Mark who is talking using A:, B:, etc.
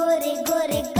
A: goody, goody. goody.